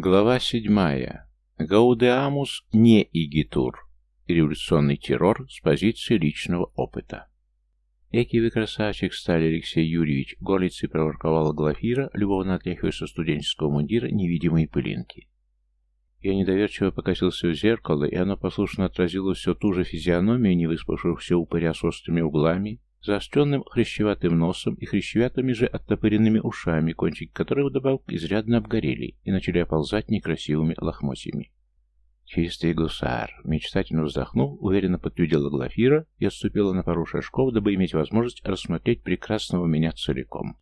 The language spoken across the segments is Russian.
Глава седьмая. Гаудеамус не игитур. Революционный террор с позиции личного опыта. Экий вы красавчик стали, Алексей Юрьевич, горлицей проворковала Глафира, любовно отряхивая со студенческого мундира невидимые пылинки. Я недоверчиво покосился в зеркало, и оно послушно отразило все ту же физиономию невыспавшихся упыря с острыми углами, заостренным хрящеватым носом и хрящеватыми же оттопыренными ушами, кончики которых вдобавок изрядно обгорели и начали оползать некрасивыми лохмотьями. «Чистый гусар!» Мечтательно вздохнув, уверенно подтвердила Глафира и отступила на пару шажков, дабы иметь возможность рассмотреть прекрасного меня целиком.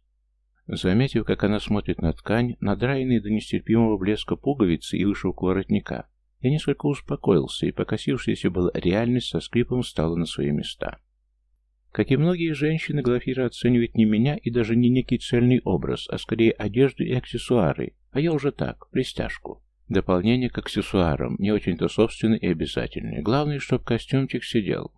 Заметив, как она смотрит на ткань, надраенные до нестерпимого блеска пуговицы и вышивку воротника, я несколько успокоился, и покосившаяся была реальность со скрипом стала на свои места. Как и многие женщины, Глафира оценивает не меня и даже не некий цельный образ, а скорее одежду и аксессуары, а я уже так, пристяжку. Дополнение к аксессуарам, не очень-то собственные и обязательные. Главное, чтоб костюмчик сидел.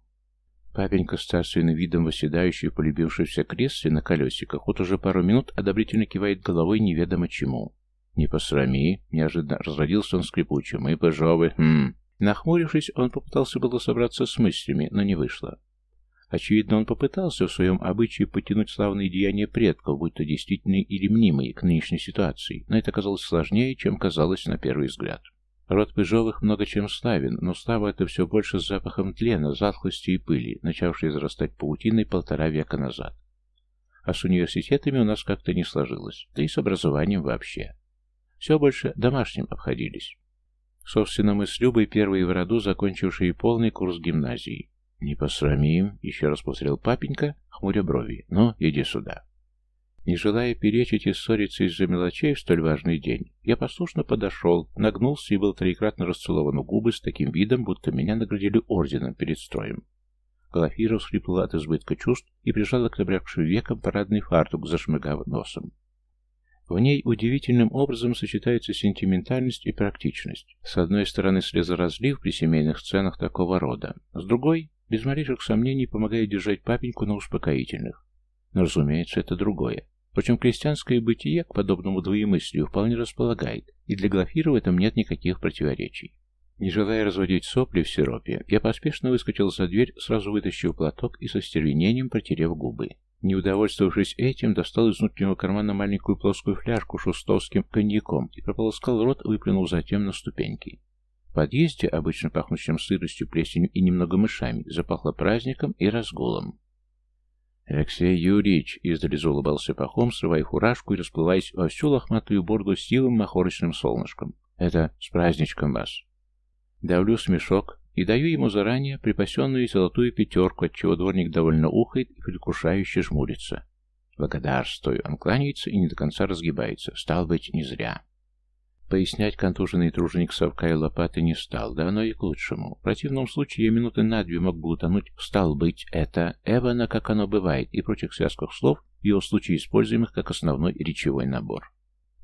Папенька с царственным видом, восседающий в полюбившемся кресле на колесиках, вот уже пару минут одобрительно кивает головой неведомо чему. «Не посрами!» — неожиданно разродился он скрипучим. «И пожовы!» хм. Нахмурившись, он попытался было собраться с мыслями, но не вышло. Очевидно, он попытался в своем обычае потянуть славные деяния предков, будь то действительные или мнимые, к нынешней ситуации, но это казалось сложнее, чем казалось на первый взгляд. Род Пыжовых много чем славен, но слава это все больше с запахом тлена, затхлости и пыли, начавшей зарастать паутиной полтора века назад. А с университетами у нас как-то не сложилось, да и с образованием вообще. Все больше домашним обходились. Собственно, мы с Любой первые в роду, закончившие полный курс гимназии. «Не посрамим», — еще раз повторил папенька, хмуря брови. «Ну, иди сюда». Не желая перечить и ссориться из-за мелочей в столь важный день, я послушно подошел, нагнулся и был троекратно расцелован у губы с таким видом, будто меня наградили орденом перед строем. Глафира всхлипнула от избытка чувств и прижала к набрякшим векам парадный фартук, зашмыгав носом. В ней удивительным образом сочетаются сентиментальность и практичность. С одной стороны, слезоразлив при семейных сценах такого рода, с другой без малейших сомнений помогает держать папеньку на успокоительных. Но, разумеется, это другое. Впрочем, крестьянское бытие к подобному двоемыслию вполне располагает, и для Глафира в этом нет никаких противоречий. Не желая разводить сопли в сиропе, я поспешно выскочил за дверь, сразу вытащив платок и со стервенением протерев губы. Не удовольствовавшись этим, достал из внутреннего кармана маленькую плоскую фляжку шустовским коньяком и прополоскал рот, выплюнул затем на ступеньки. Подъезде, обычно пахнущем сыростью, плесенью и немного мышами, запахло праздником и разгулом. «Алексей Юрьевич!» — издали заулыбался Пахом, срывая фуражку и расплываясь во всю лохматую борду с силым махорочным солнышком. «Это с праздничком вас!» Давлю смешок и даю ему заранее припасенную золотую пятерку, отчего дворник довольно ухает и предвкушающе жмурится. Благодарствую. Он кланяется и не до конца разгибается. Стал быть, не зря. Пояснять контуженный труженик совка и лопаты не стал, да оно и к лучшему. В противном случае я минуты на две мог бы утонуть «стал быть это», «эвана», как оно бывает, и прочих связках слов, в его случае используемых как основной речевой набор.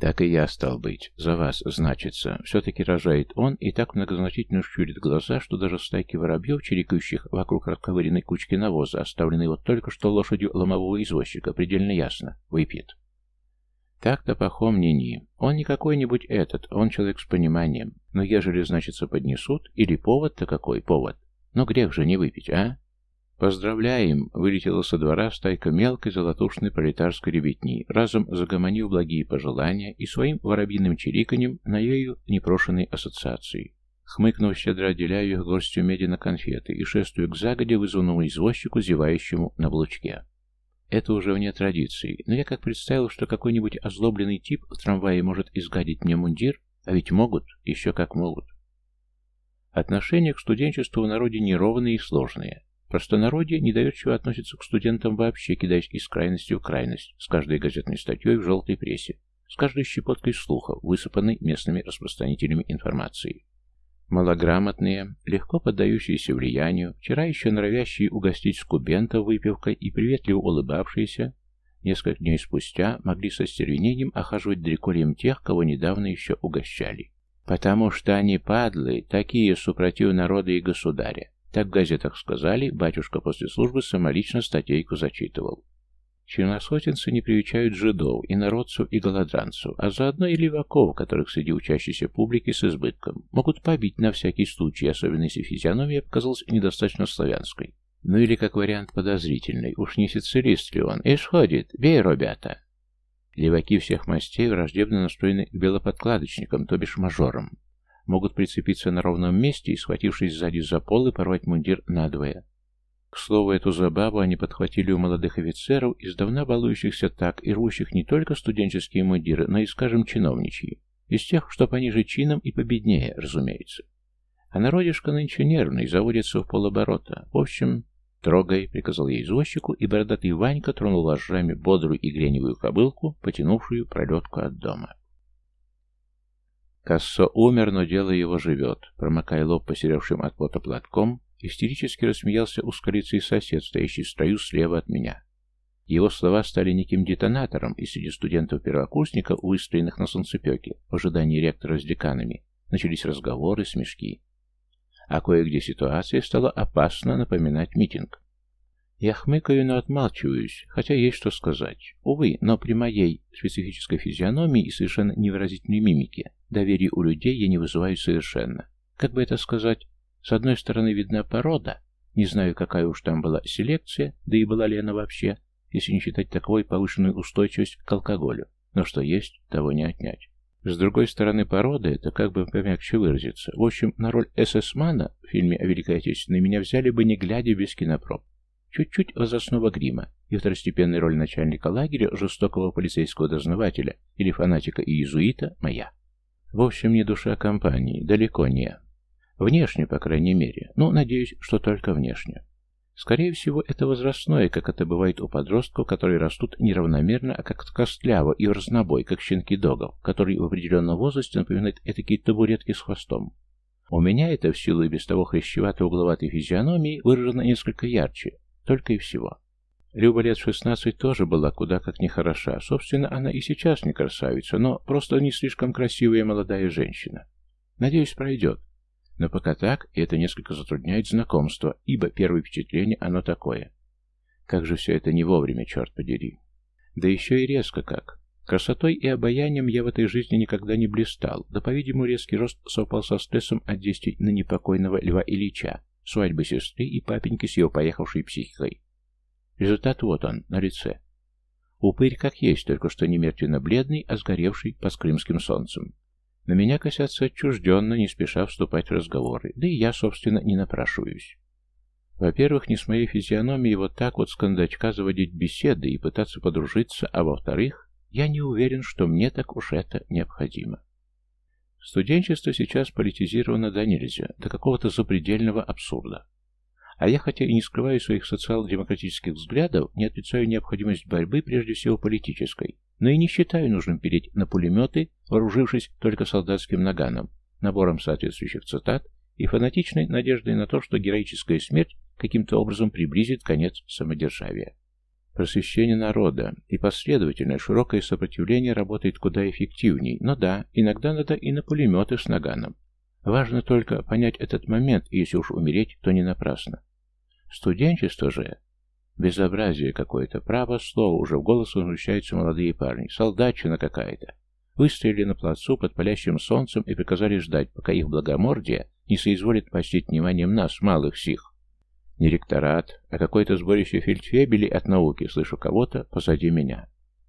Так и я стал быть. За вас, значится. Все-таки рожает он и так многозначительно щурит глаза, что даже стайки воробьев, чирикающих вокруг расковыренной кучки навоза, оставленной вот только что лошадью ломового извозчика, предельно ясно. Выпьет. Так-то пахом не-ни. Он не какой-нибудь этот, он человек с пониманием. Но ежели, значится, поднесут, или повод-то какой повод? Но грех же не выпить, а? «Поздравляем!» — вылетела со двора стайка мелкой золотушной пролетарской ребятни, разом загомонив благие пожелания и своим воробьиным чириканьем на ею непрошенной ассоциации. Хмыкнув, щедро отделяю их горстью меди на конфеты и шествую к загоде вызванному извозчику, зевающему на блучке. Это уже вне традиции, но я как представил, что какой-нибудь озлобленный тип в трамвае может изгадить мне мундир, а ведь могут, еще как могут. Отношения к студенчеству в народе неровные и сложные. Простонародье недоверчиво относится к студентам вообще, кидаясь из крайности в крайность, с каждой газетной статьей в желтой прессе, с каждой щепоткой слухов, высыпанной местными распространителями информации. Малограмотные, легко поддающиеся влиянию, вчера еще норовящие угостить скубента выпивкой и приветливо улыбавшиеся, несколько дней спустя могли со стервенением охаживать дрекольем тех, кого недавно еще угощали. Потому что они падлы, такие супротив народа и государя. Так в газетах сказали, батюшка после службы самолично статейку зачитывал. Черносотенцы не привечают жидов, и народцев, и голодранцев, а заодно и леваков, которых среди учащейся публики с избытком, могут побить на всякий случай, особенно если физиономия показалась недостаточно славянской. Ну или как вариант подозрительный, уж не сицилист ли он, и сходит, бей, ребята. Леваки всех мастей враждебно настроены к белоподкладочникам, то бишь мажорам. Могут прицепиться на ровном месте и, схватившись сзади за пол, и порвать мундир надвое. К слову, эту забаву они подхватили у молодых офицеров, издавна балующихся так и рвущих не только студенческие мундиры, но и, скажем, чиновничьи. Из тех, что пониже чином и победнее, разумеется. А народишко нынче нервный, заводится в полоборота. В общем, трогай, приказал я извозчику, и бородатый Ванька тронул ложами бодрую и греневую кобылку, потянувшую пролетку от дома. Кассо умер, но дело его живет. Промокая лоб посеревшим от пота платком, Истерически рассмеялся узколицый сосед, стоящий в строю слева от меня. Его слова стали неким детонатором, и среди студентов-первокурсников, выстроенных на солнцепеке, в ожидании ректора с деканами, начались разговоры, смешки. А кое-где ситуация стала опасно напоминать митинг. Я хмыкаю, но отмалчиваюсь, хотя есть что сказать. Увы, но при моей специфической физиономии и совершенно невыразительной мимике доверия у людей я не вызываю совершенно. Как бы это сказать, с одной стороны видна порода, не знаю, какая уж там была селекция, да и была ли она вообще, если не считать таковой повышенную устойчивость к алкоголю, но что есть, того не отнять. С другой стороны, порода — это как бы помягче выразиться. В общем, на роль СС-мана в фильме о Великой Отечественной меня взяли бы не глядя без кинопроб. Чуть-чуть возрастного грима и второстепенная роль начальника лагеря, жестокого полицейского дознавателя или фанатика и иезуита моя. В общем, не душа компании, далеко не. Внешне, по крайней мере. Ну, надеюсь, что только внешне. Скорее всего, это возрастное, как это бывает у подростков, которые растут неравномерно, а как костляво и в разнобой, как щенки догов, которые в определенном возрасте напоминают этакие табуретки с хвостом. У меня это в силу и без того хрящеватой угловатой физиономии выражено несколько ярче, только и всего. Люба лет 16 тоже была куда как нехороша. Собственно, она и сейчас не красавица, но просто не слишком красивая молодая женщина. Надеюсь, пройдет. Но пока так, и это несколько затрудняет знакомство, ибо первое впечатление оно такое. Как же все это не вовремя, черт подери. Да еще и резко как. Красотой и обаянием я в этой жизни никогда не блистал, да, по-видимому, резкий рост совпал со стрессом от действий на непокойного Льва Ильича, свадьбы сестры и папеньки с его поехавшей психикой. Результат вот он, на лице. Упырь как есть, только что не мертвенно-бледный, а сгоревший под крымским солнцем. На меня косятся отчужденно, не спеша вступать в разговоры, да и я, собственно, не напрашиваюсь. Во-первых, не с моей физиономией вот так вот с кондачка заводить беседы и пытаться подружиться, а во-вторых, я не уверен, что мне так уж это необходимо. Студенчество сейчас политизировано до нельзя, до какого-то запредельного абсурда. А я, хотя и не скрываю своих социал-демократических взглядов, не отрицаю необходимость борьбы, прежде всего политической, но и не считаю нужным переть на пулеметы, вооружившись только солдатским наганом, набором соответствующих цитат и фанатичной надеждой на то, что героическая смерть каким-то образом приблизит конец самодержавия. Просвещение народа и последовательное широкое сопротивление работает куда эффективней, но да, иногда надо и на пулеметы с наганом. Важно только понять этот момент, и если уж умереть, то не напрасно. Студенчество же Безобразие какое-то, право слово, уже в голос возмущаются молодые парни. Солдатчина какая-то. Выстояли на плацу под палящим солнцем и приказали ждать, пока их благомордие не соизволит почтить вниманием нас, малых сих. Не ректорат, а какое-то сборище фельдфебелей от науки, слышу кого-то позади меня.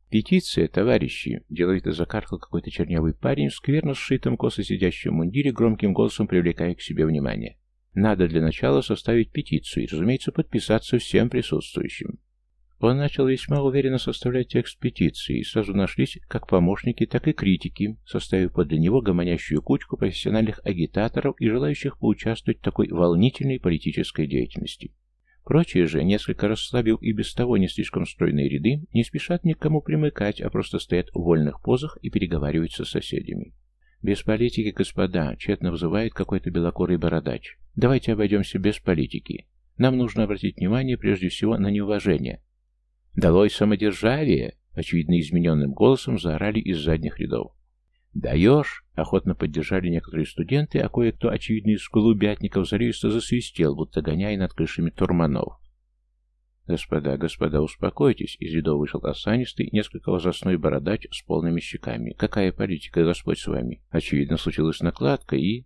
«Петиция, товарищи!» — деловито закаркал какой-то чернявый парень в скверно сшитом косо сидящем мундире, громким голосом привлекая к себе внимание. Надо для начала составить петицию и, разумеется, подписаться всем присутствующим. Он начал весьма уверенно составлять текст петиции, и сразу нашлись как помощники, так и критики, составив подле него гомонящую кучку профессиональных агитаторов и желающих поучаствовать в такой волнительной политической деятельности. Прочие же, несколько расслабив и без того не слишком стройные ряды, не спешат никому примыкать, а просто стоят в вольных позах и переговариваются с соседями. Без политики, господа, тщетно вызывает какой-то белокурый бородач. Давайте обойдемся без политики. Нам нужно обратить внимание прежде всего на неуважение. «Долой самодержавие!» — очевидно измененным голосом заорали из задних рядов. «Даешь!» — охотно поддержали некоторые студенты, а кое-кто, очевидно, из голубятников заливисто засвистел, будто гоняя над крышами турманов. «Господа, господа, успокойтесь!» Из рядов вышел осанистый, несколько возрастной бородач с полными щеками. «Какая политика, Господь с вами?» Очевидно, случилась накладка и...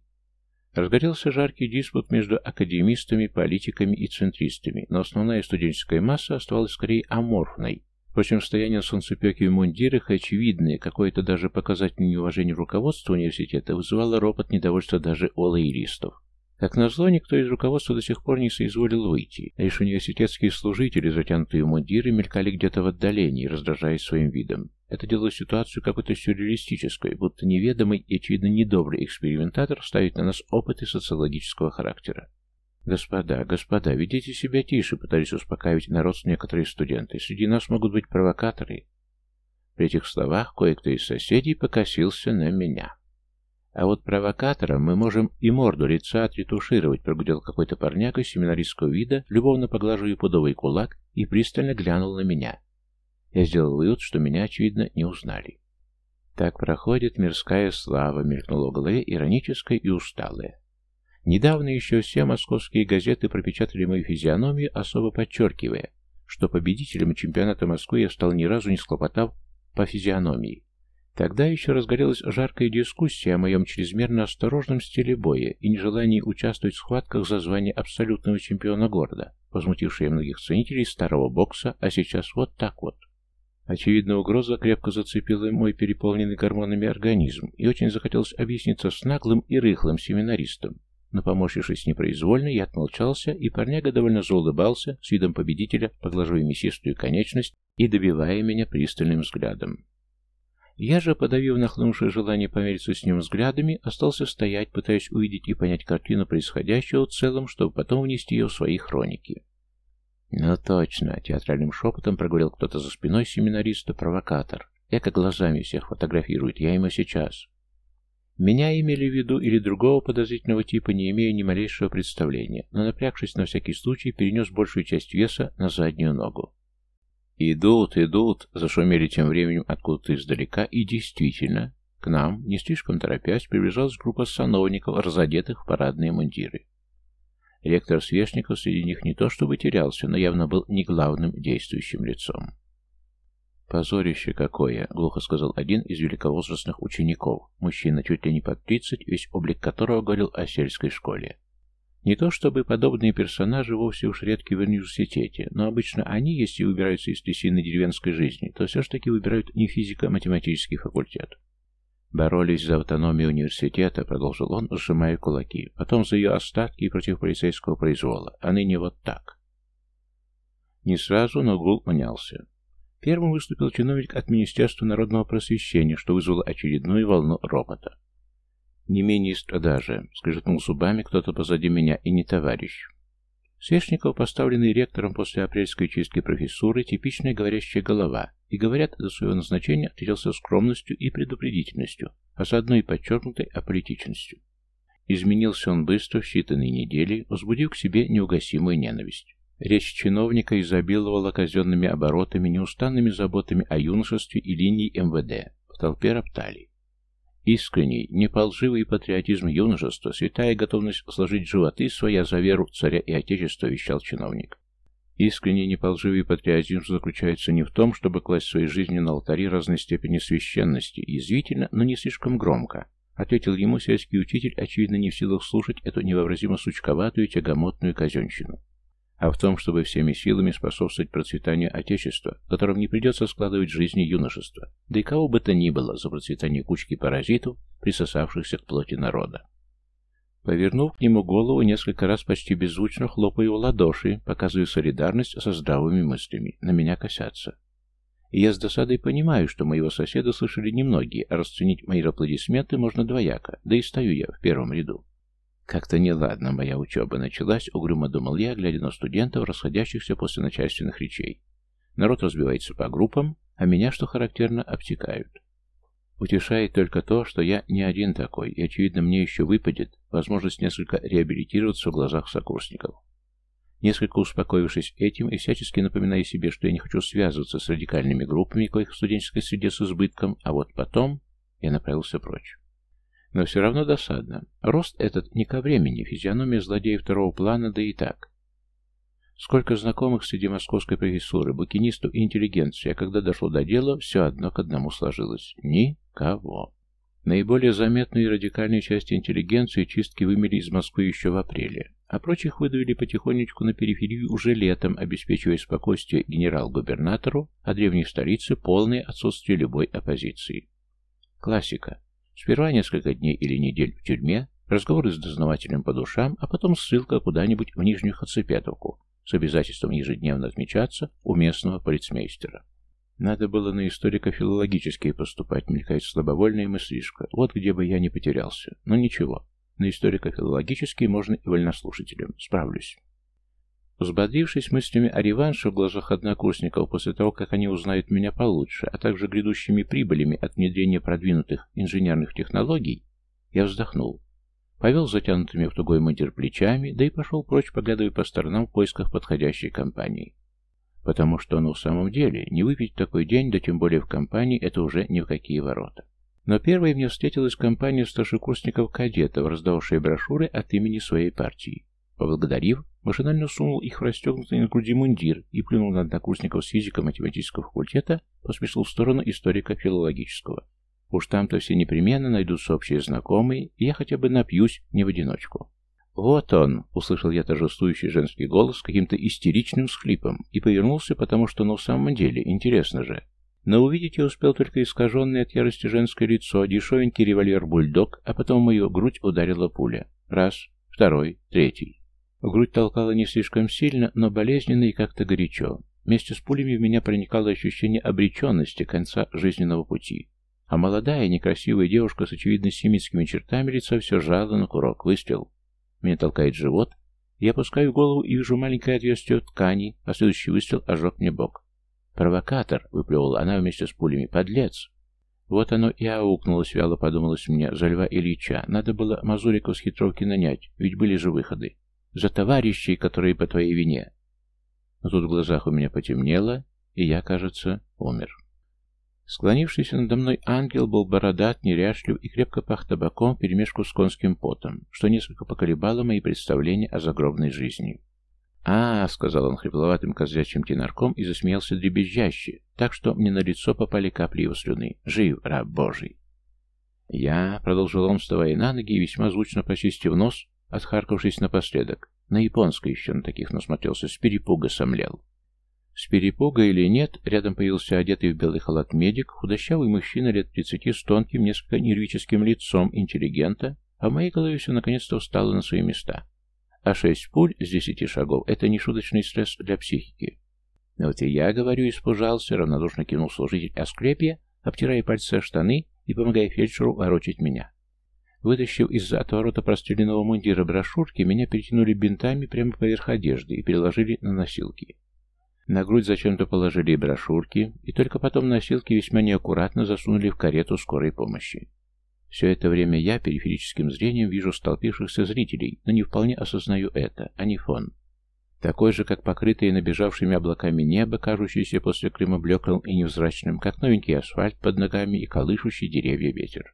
Разгорелся жаркий диспут между академистами, политиками и центристами, но основная студенческая масса оставалась скорее аморфной. Впрочем, стояние на солнцепеке в мундирах очевидное, какое-то даже показательное неуважение руководства университета вызывало ропот недовольства даже у лоялистов. Как назло, никто из руководства до сих пор не соизволил выйти, лишь университетские служители, затянутые в мундиры, мелькали где-то в отдалении, раздражаясь своим видом. Это делало ситуацию какой-то сюрреалистической, будто неведомый и, очевидно, недобрый экспериментатор ставит на нас опыты социологического характера. «Господа, господа, ведите себя тише», — пытались успокаивать народ некоторые студенты. «Среди нас могут быть провокаторы». При этих словах кое-кто из соседей покосился на меня. А вот провокатором мы можем и морду лица отретушировать, прогудел какой-то парняга семинаристского вида, любовно поглаживая пудовый кулак и пристально глянул на меня. Я сделал вывод, что меня, очевидно, не узнали. Так проходит мирская слава, мелькнула в голове ироническая и усталая. Недавно еще все московские газеты пропечатали мою физиономию, особо подчеркивая, что победителем чемпионата Москвы я стал ни разу не схлопотав по физиономии. Тогда еще разгорелась жаркая дискуссия о моем чрезмерно осторожном стиле боя и нежелании участвовать в схватках за звание абсолютного чемпиона города, возмутившие многих ценителей старого бокса, а сейчас вот так вот. Очевидно, угроза крепко зацепила мой переполненный гормонами организм, и очень захотелось объясниться с наглым и рыхлым семинаристом. Но, поморщившись непроизвольно, я отмолчался, и парняга довольно заулыбался, с видом победителя, поглаживая мясистую конечность и добивая меня пристальным взглядом. Я же, подавив нахлынувшее желание помериться с ним взглядами, остался стоять, пытаясь увидеть и понять картину происходящего в целом, чтобы потом внести ее в свои хроники. «Ну точно!» — театральным шепотом проговорил кто-то за спиной семинариста, провокатор. Эко глазами всех фотографирует, я ему сейчас. Меня имели в виду или другого подозрительного типа, не имея ни малейшего представления, но напрягшись на всякий случай, перенес большую часть веса на заднюю ногу. «Идут, идут!» — зашумели тем временем откуда-то издалека, и действительно, к нам, не слишком торопясь, приближалась группа сановников, разодетых в парадные мундиры. Ректор Свешников среди них не то чтобы терялся, но явно был не главным действующим лицом. «Позорище какое!» — глухо сказал один из великовозрастных учеников, мужчина чуть ли не под тридцать, весь облик которого говорил о сельской школе. Не то чтобы подобные персонажи вовсе уж редки в университете, но обычно они, если выбираются из трясины деревенской жизни, то все же таки выбирают не физико-математический факультет. Боролись за автономию университета, продолжил он, сжимая кулаки, потом за ее остатки и против полицейского произвола, а ныне вот так. Не сразу, но гул унялся. Первым выступил чиновник от Министерства народного просвещения, что вызвало очередную волну ропота. Не менее страдажа, скрежетнул зубами кто-то позади меня, и не товарищ. Свешников, поставленный ректором после апрельской чистки профессуры, типичная говорящая голова, и, говорят, до своего назначения отличался скромностью и предупредительностью, а заодно и подчеркнутой аполитичностью. Изменился он быстро, в считанные недели, возбудив к себе неугасимую ненависть. Речь чиновника изобиловала казенными оборотами, неустанными заботами о юношестве и линии МВД. В толпе роптали. Искренний, неполживый патриотизм юношества, святая готовность сложить животы своя за веру царя и отечества, вещал чиновник. Искренний неполживый патриотизм заключается не в том, чтобы класть свои жизни на алтари разной степени священности, язвительно, но не слишком громко, ответил ему сельский учитель, очевидно не в силах слушать эту невообразимо сучковатую тягомотную казенщину а в том, чтобы всеми силами способствовать процветанию Отечества, в котором не придется складывать жизни юношества, да и кого бы то ни было за процветание кучки паразитов, присосавшихся к плоти народа. Повернув к нему голову, несколько раз почти беззвучно хлопаю в ладоши, показывая солидарность со здравыми мыслями. На меня косятся. И я с досадой понимаю, что моего соседа слышали немногие, а расценить мои аплодисменты можно двояко, да и стою я в первом ряду. Как-то неладно моя учеба началась, угрюмо думал я, глядя на студентов, расходящихся после начальственных речей. Народ разбивается по группам, а меня, что характерно, обтекают. Утешает только то, что я не один такой, и, очевидно, мне еще выпадет возможность несколько реабилитироваться в глазах сокурсников. Несколько успокоившись этим и всячески напоминая себе, что я не хочу связываться с радикальными группами, коих в студенческой среде с избытком, а вот потом я направился прочь. Но все равно досадно. Рост этот не ко времени, физиономия злодея второго плана, да и так. Сколько знакомых среди московской профессуры, букинистов и интеллигенции, а когда дошло до дела, все одно к одному сложилось. Никого. Наиболее заметные и радикальные части интеллигенции чистки вымели из Москвы еще в апреле, а прочих выдавили потихонечку на периферию уже летом, обеспечивая спокойствие генерал-губернатору, а древней столице полное отсутствие любой оппозиции. Классика. Сперва несколько дней или недель в тюрьме, разговоры с дознавателем по душам, а потом ссылка куда-нибудь в Нижнюю Хацепетовку с обязательством ежедневно отмечаться у местного полицмейстера. Надо было на историко-филологические поступать, мелькает слабовольная мыслишка. Вот где бы я не потерялся. Но ничего, на историко-филологические можно и вольнослушателям. Справлюсь. Взбодрившись мыслями о реванше в глазах однокурсников после того, как они узнают меня получше, а также грядущими прибылями от внедрения продвинутых инженерных технологий, я вздохнул. Повел затянутыми в тугой мундир плечами, да и пошел прочь, поглядывая по сторонам в поисках подходящей компании. Потому что, ну, в самом деле, не выпить такой день, да тем более в компании, это уже ни в какие ворота. Но первой мне встретилась компания старшекурсников-кадетов, раздавшая брошюры от имени своей партии. Поблагодарив, машинально сунул их в расстегнутый на груди мундир и плюнул на однокурсников с физико-математического факультета, поспешил в сторону историка-филологического. Уж там-то все непременно найдутся общие знакомые, и я хотя бы напьюсь не в одиночку. «Вот он!» — услышал я торжествующий женский голос с каким-то истеричным схлипом и повернулся, потому что, ну, в самом деле, интересно же. Но увидеть я успел только искаженное от ярости женское лицо, дешевенький револьвер-бульдог, а потом мою грудь ударила пуля. Раз, второй, третий. Грудь толкала не слишком сильно, но болезненно и как-то горячо. Вместе с пулями в меня проникало ощущение обреченности конца жизненного пути. А молодая, некрасивая девушка с очевидно семитскими чертами лица все жала на курок. Выстрел. Меня толкает живот. Я опускаю голову и вижу маленькое отверстие ткани, а следующий выстрел ожег мне бок. «Провокатор!» — выплевывала она вместе с пулями. «Подлец!» Вот оно и аукнулось, вяло подумалось мне, за Льва Ильича. Надо было Мазуриков с хитровки нанять, ведь были же выходы. За товарищей, которые по твоей вине. Но тут в глазах у меня потемнело, и я, кажется, умер. Склонившийся надо мной ангел был бородат, неряшлив и крепко пах табаком перемешку с конским потом, что несколько поколебало мои представления о загробной жизни. а, сказал он хрипловатым козлячьим тенарком и засмеялся дребезжаще, так что мне на лицо попали капли его слюны. «Жив, раб Божий!» «Я», — продолжил он, вставая на ноги и весьма звучно почистив нос, отхаркавшись напоследок, на японской еще на таких насмотрелся, с перепуга сомлел. С перепуга или нет, рядом появился одетый в белый халат медик, худощавый мужчина лет тридцати с тонким, несколько нервическим лицом интеллигента, а в моей голове все наконец-то встало на свои места. А шесть пуль с десяти шагов — это не шуточный стресс для психики. Но вот и я, говорю, испужался, равнодушно кинул служитель Асклепия, обтирая пальцы штаны и помогая фельдшеру ворочать меня. Вытащив из-за отворота простреленного мундира брошюрки, меня перетянули бинтами прямо поверх одежды и переложили на носилки. На грудь зачем-то положили брошюрки, и только потом носилки весьма неаккуратно засунули в карету скорой помощи. Все это время я периферическим зрением вижу столпившихся зрителей, но не вполне осознаю это, а не фон. Такой же, как покрытое набежавшими облаками небо, кажущееся после Крыма блеклым и невзрачным, как новенький асфальт под ногами и колышущий деревья ветер.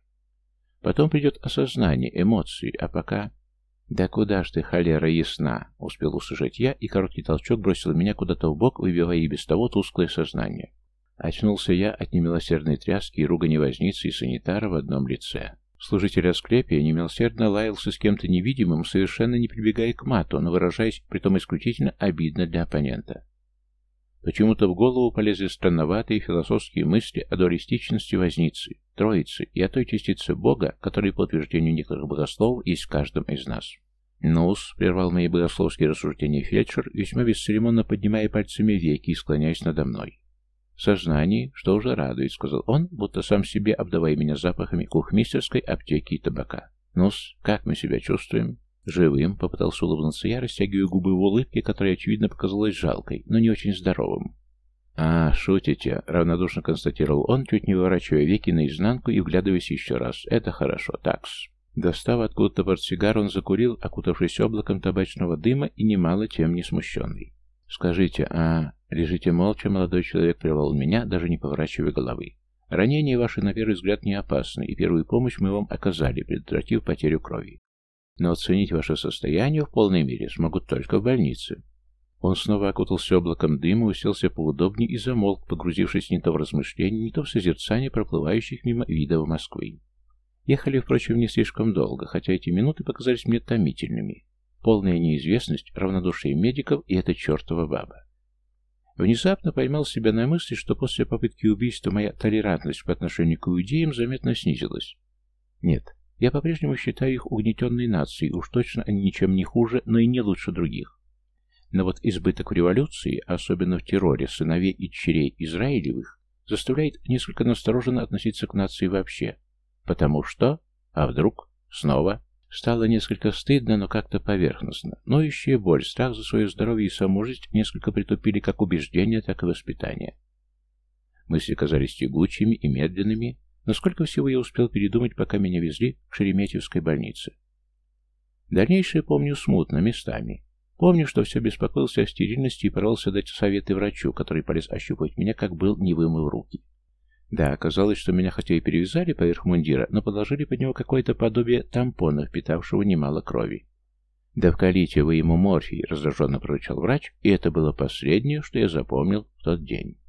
Потом придет осознание, эмоции, а пока... «Да куда ж ты, холера, ясна!» — успел услышать я, и короткий толчок бросил меня куда-то в бок, выбивая и без того тусклое сознание. Очнулся я от немилосердной тряски и ругани возницы и санитара в одном лице. Служитель Асклепия немилосердно лаялся с кем-то невидимым, совершенно не прибегая к мату, но выражаясь притом исключительно обидно для оппонента. Почему-то в голову полезли странноватые философские мысли о дуалистичности возницы, троицы и о той частице Бога, которая, по утверждению некоторых богословов, есть в каждом из нас. «Ну-с», — прервал мои богословские рассуждения фельдшер, весьма бесцеремонно поднимая пальцами веки и склоняясь надо мной. «Сознание, что уже радует», — сказал он, будто сам себе обдавая меня запахами кухмистерской аптеки и табака. «Ну-с, как мы себя чувствуем?» «Живым», — попытался улыбнуться я, растягивая губы в улыбке, которая, очевидно, показалась жалкой, но не очень здоровым. «А, шутите», — равнодушно констатировал он, чуть не выворачивая веки наизнанку и вглядываясь еще раз. «Это хорошо, такс». Достав откуда-то портсигар, он закурил, окутавшись облаком табачного дыма и немало тем не смущенный. «Скажите, а...» Лежите молча, молодой человек прервал меня, даже не поворачивая головы. «Ранения ваши, на первый взгляд, не опасны, и первую помощь мы вам оказали, предотвратив потерю крови. Но оценить ваше состояние в полной мере смогут только в больнице. Он снова окутался облаком дыма, уселся поудобнее и замолк, погрузившись не то в размышления, не то в созерцание проплывающих мимо видов Москвы. Ехали, впрочем, не слишком долго, хотя эти минуты показались мне томительными. Полная неизвестность, равнодушие медиков и эта чертова баба. Внезапно поймал себя на мысли, что после попытки убийства моя толерантность по отношению к иудеям заметно снизилась. Нет, я по-прежнему считаю их угнетенной нацией, уж точно они ничем не хуже, но и не лучше других. Но вот избыток в революции, особенно в терроре сыновей и дочерей Израилевых, заставляет несколько настороженно относиться к нации вообще. Потому что... А вдруг? Снова? Стало несколько стыдно, но как-то поверхностно. Ноющая боль, страх за свое здоровье и саму жизнь несколько притупили как убеждения, так и воспитание. Мысли казались тягучими и медленными, но сколько всего я успел передумать, пока меня везли к Шереметьевской больнице. Дальнейшее помню смутно, местами. Помню, что все беспокоился о стерильности и порвался дать советы врачу, который полез ощупать меня, как был, не вымыв руки. Да, оказалось, что меня хотя и перевязали поверх мундира, но положили под него какое-то подобие тампона, впитавшего немало крови. «Да вкалите вы ему морфий», — раздраженно прорычал врач, и это было последнее, что я запомнил в тот день.